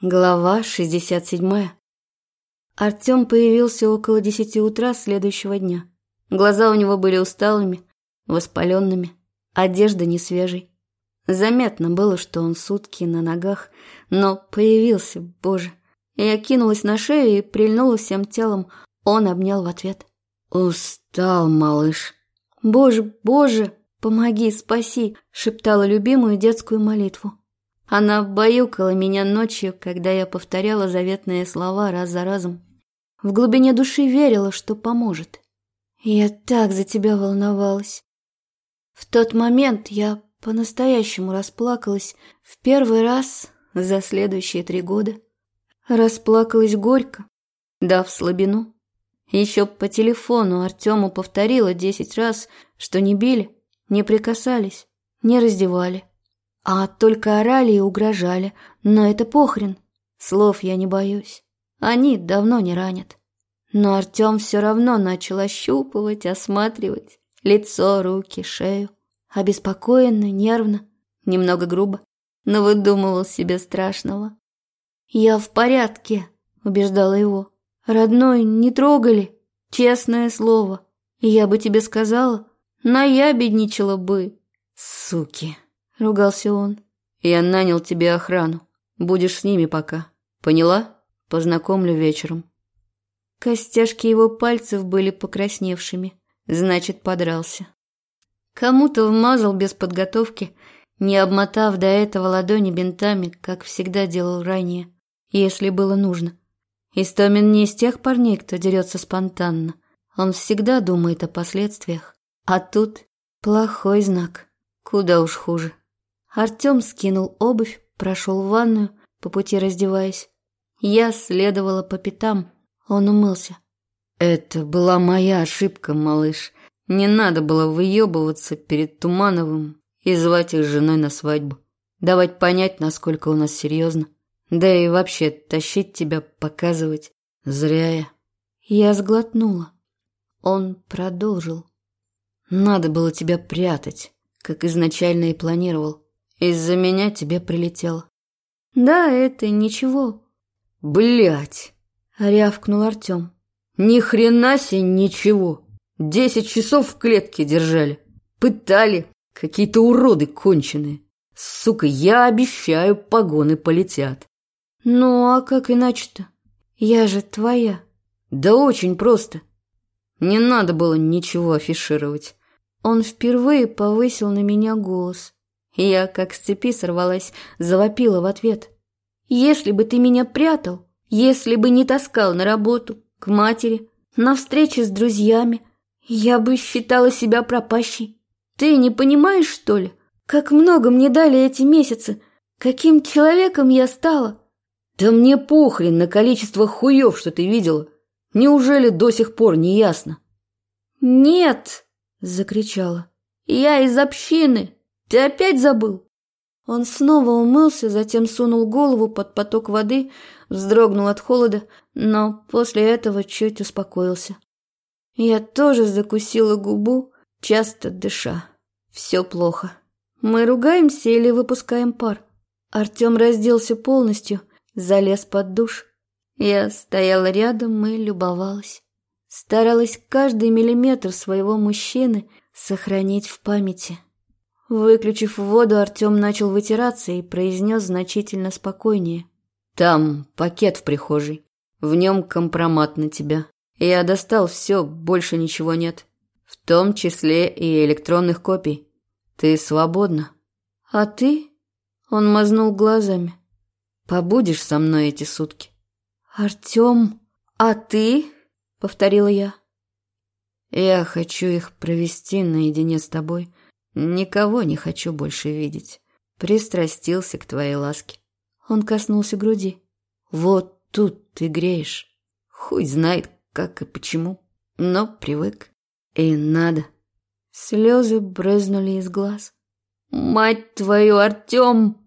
Глава 67. Артём появился около десяти утра следующего дня. Глаза у него были усталыми, воспаленными, одежда не свежей. Заметно было, что он сутки на ногах, но появился, боже. Я кинулась на шею и прильнула всем телом. Он обнял в ответ. «Устал, малыш». «Боже, боже, помоги, спаси», — шептала любимую детскую молитву. Она баюкала меня ночью, когда я повторяла заветные слова раз за разом. В глубине души верила, что поможет. Я так за тебя волновалась. В тот момент я по-настоящему расплакалась в первый раз за следующие три года. Расплакалась горько, дав слабину. Еще по телефону Артему повторила десять раз, что не били, не прикасались, не раздевали. А только орали и угрожали. Но это похрен. Слов я не боюсь. Они давно не ранят. Но Артем все равно начал ощупывать, осматривать. Лицо, руки, шею. Обеспокоенно, нервно, немного грубо. Но выдумывал себе страшного. «Я в порядке», — убеждала его. «Родной, не трогали. Честное слово. Я бы тебе сказала, наябедничала бы. Суки». — ругался он. «Я нанял тебе охрану. Будешь с ними пока. Поняла? Познакомлю вечером». Костяшки его пальцев были покрасневшими. Значит, подрался. Кому-то вмазал без подготовки, не обмотав до этого ладони бинтами, как всегда делал ранее, если было нужно. Истомин не из тех парней, кто дерется спонтанно. Он всегда думает о последствиях. А тут плохой знак. Куда уж хуже. Артем скинул обувь, прошел в ванную, по пути раздеваясь. Я следовала по пятам, он умылся. «Это была моя ошибка, малыш. Не надо было выебываться перед Тумановым и звать их женой на свадьбу. Давать понять, насколько у нас серьезно. Да и вообще тащить тебя, показывать. Зря я». Я сглотнула. Он продолжил. «Надо было тебя прятать, как изначально и планировал. Из-за меня тебе прилетело. Да, это ничего. Блять, рявкнул Артем. Ни хрена себе ничего. Десять часов в клетке держали. Пытали. Какие-то уроды конченые. Сука, я обещаю, погоны полетят. Ну, а как иначе-то? Я же твоя. Да очень просто. Не надо было ничего афишировать. Он впервые повысил на меня голос. Я, как с цепи сорвалась, завопила в ответ. «Если бы ты меня прятал, если бы не таскал на работу, к матери, на встречи с друзьями, я бы считала себя пропащей. Ты не понимаешь, что ли, как много мне дали эти месяцы, каким человеком я стала?» «Да мне похрен на количество хуев, что ты видела. Неужели до сих пор не ясно?» «Нет!» — закричала. «Я из общины!» Ты опять забыл?» Он снова умылся, затем сунул голову под поток воды, вздрогнул от холода, но после этого чуть успокоился. Я тоже закусила губу, часто дыша. Все плохо. Мы ругаемся или выпускаем пар? Артем разделся полностью, залез под душ. Я стояла рядом и любовалась. Старалась каждый миллиметр своего мужчины сохранить в памяти. Выключив воду, Артем начал вытираться и произнес значительно спокойнее. «Там пакет в прихожей. В нем компромат на тебя. Я достал все, больше ничего нет. В том числе и электронных копий. Ты свободна». «А ты?» Он мазнул глазами. «Побудешь со мной эти сутки?» «Артем, а ты?» — повторила я. «Я хочу их провести наедине с тобой» Никого не хочу больше видеть. Пристрастился к твоей ласке. Он коснулся груди. Вот тут ты греешь. Хуй знает, как и почему. Но привык. И надо. Слезы брызнули из глаз. «Мать твою, Артем!»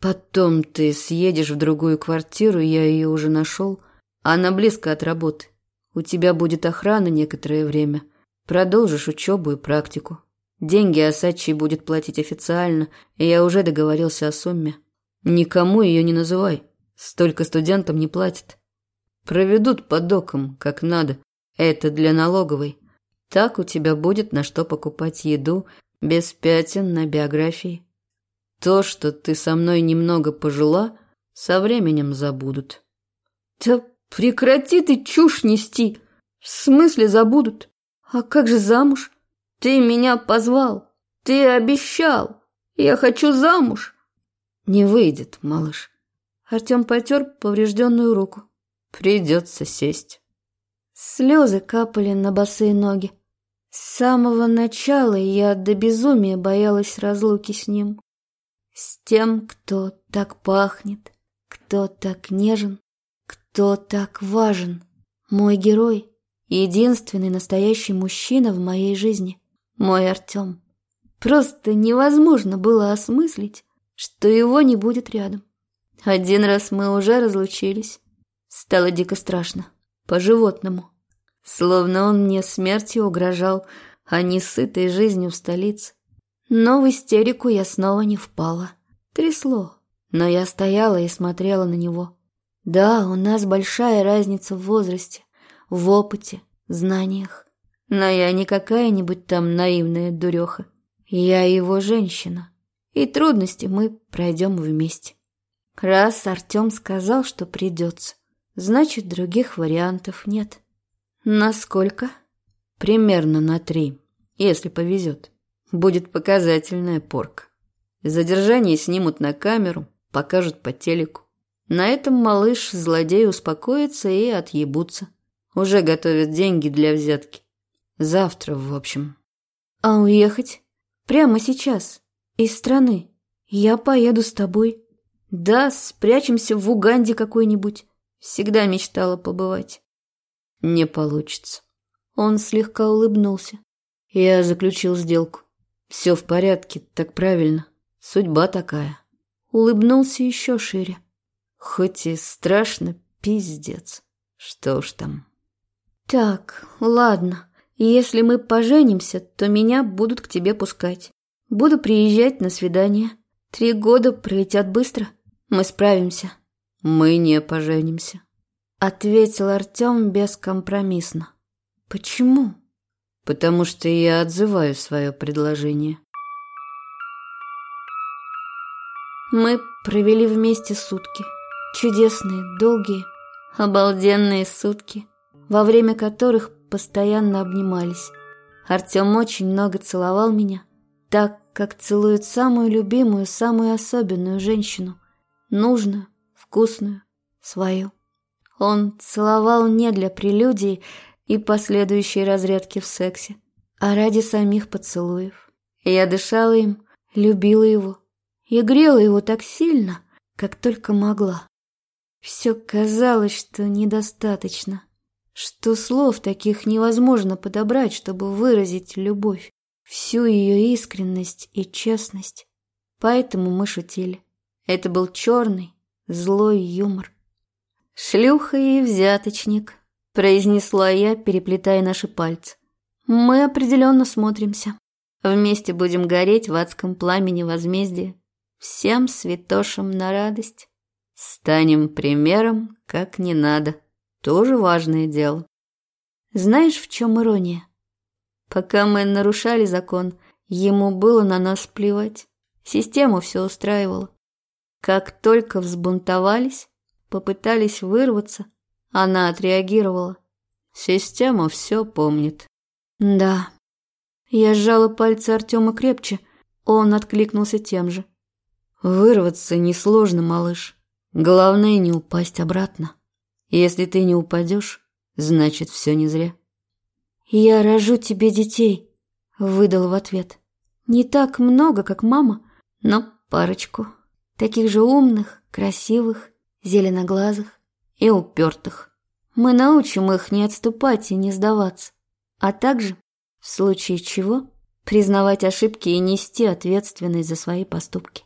«Потом ты съедешь в другую квартиру, я ее уже нашел. Она близко от работы. У тебя будет охрана некоторое время. Продолжишь учебу и практику. Деньги Осадчий будет платить официально, и я уже договорился о сумме. Никому ее не называй. Столько студентам не платят. Проведут под доком, как надо. Это для налоговой. Так у тебя будет на что покупать еду без пятен на биографии. То, что ты со мной немного пожила, со временем забудут. Да прекрати ты чушь нести. В смысле забудут? А как же замуж? Ты меня позвал. Ты обещал. Я хочу замуж. Не выйдет, малыш. Артем потер поврежденную руку. Придется сесть. Слезы капали на босые ноги. С самого начала я до безумия боялась разлуки с ним. С тем, кто так пахнет, кто так нежен, кто так важен. Мой герой, единственный настоящий мужчина в моей жизни, мой Артем. Просто невозможно было осмыслить, что его не будет рядом. Один раз мы уже разлучились. Стало дико страшно. По-животному. Словно он мне смертью угрожал, а не сытой жизнью в столице. Но в истерику я снова не впала. Трясло. Но я стояла и смотрела на него. Да, у нас большая разница в возрасте, в опыте, знаниях. Но я не какая-нибудь там наивная дуреха. Я его женщина. И трудности мы пройдем вместе. Раз Артем сказал, что придется, значит, других вариантов нет. Насколько? Примерно на три, если повезет. Будет показательная порка. Задержание снимут на камеру, покажут по телеку. На этом малыш-злодей успокоится и отъебутся. Уже готовят деньги для взятки. Завтра, в общем. А уехать? Прямо сейчас? Из страны? Я поеду с тобой. Да, спрячемся в Уганде какой-нибудь. Всегда мечтала побывать. Не получится. Он слегка улыбнулся. Я заключил сделку. Все в порядке, так правильно. Судьба такая. Улыбнулся еще шире. Хоть и страшно, пиздец. Что ж там. Так, ладно. Если мы поженимся, то меня будут к тебе пускать. Буду приезжать на свидание. Три года пролетят быстро. Мы справимся. Мы не поженимся. Ответил Артем бескомпромиссно. Почему? Потому что я отзываю свое предложение. Мы провели вместе сутки. Чудесные, долгие, обалденные сутки, во время которых постоянно обнимались. Артем очень много целовал меня, так, как целует самую любимую, самую особенную женщину нужную, вкусную, свою. Он целовал не для прелюдии и последующей разрядки в сексе, а ради самих поцелуев. Я дышала им, любила его и грела его так сильно, как только могла. Все казалось, что недостаточно, что слов таких невозможно подобрать, чтобы выразить любовь, всю ее искренность и честность. Поэтому мы шутили. Это был черный, злой юмор. «Шлюха и взяточник», — произнесла я, переплетая наши пальцы. «Мы определенно смотримся. Вместе будем гореть в адском пламени возмездия. Всем святошам на радость. Станем примером, как не надо. Тоже важное дело. Знаешь, в чем ирония? Пока мы нарушали закон, ему было на нас плевать. Систему все устраивала. Как только взбунтовались, попытались вырваться, она отреагировала. Система все помнит. Да. Я сжала пальцы Артема крепче, он откликнулся тем же. Вырваться несложно, малыш. Главное не упасть обратно. Если ты не упадешь, значит все не зря. Я рожу тебе детей, выдал в ответ. Не так много, как мама, но парочку. Таких же умных, красивых, зеленоглазых и упертых. Мы научим их не отступать и не сдаваться, а также, в случае чего, признавать ошибки и нести ответственность за свои поступки.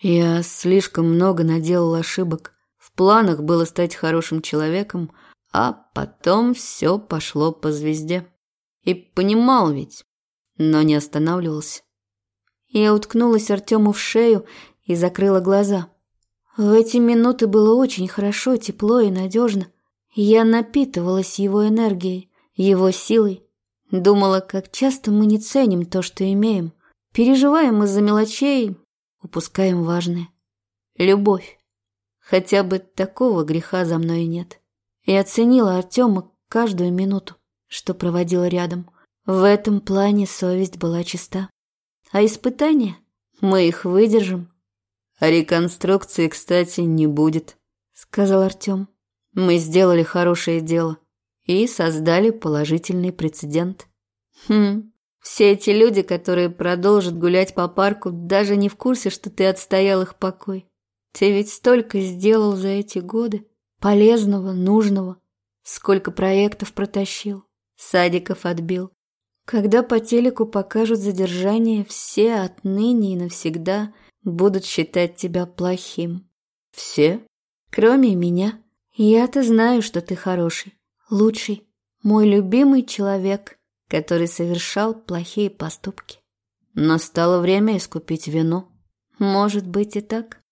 Я слишком много наделал ошибок. Планах было стать хорошим человеком, а потом все пошло по звезде. И понимал ведь, но не останавливался. Я уткнулась Артему в шею и закрыла глаза. В эти минуты было очень хорошо, тепло и надежно. Я напитывалась его энергией, его силой. Думала, как часто мы не ценим то, что имеем. Переживаем из-за мелочей, упускаем важное. Любовь. Хотя бы такого греха за мной нет. И оценила Артема каждую минуту, что проводила рядом. В этом плане совесть была чиста. А испытания? Мы их выдержим. А реконструкции, кстати, не будет, сказал Артем. Мы сделали хорошее дело и создали положительный прецедент. Хм, все эти люди, которые продолжат гулять по парку, даже не в курсе, что ты отстоял их покой. Ты ведь столько сделал за эти годы. Полезного, нужного. Сколько проектов протащил, садиков отбил. Когда по телеку покажут задержание, все отныне и навсегда будут считать тебя плохим. Все? Кроме меня. Я-то знаю, что ты хороший, лучший, мой любимый человек, который совершал плохие поступки. Настало время искупить вину. Может быть и так.